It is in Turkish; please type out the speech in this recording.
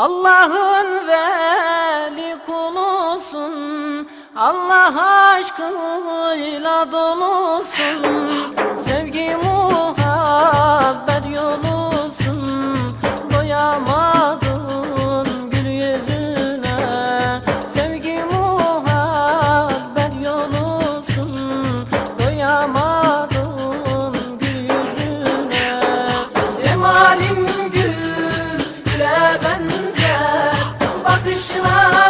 Allah'ın veli kulusun Allah aşkıyla dolusun Sevgim 是吗？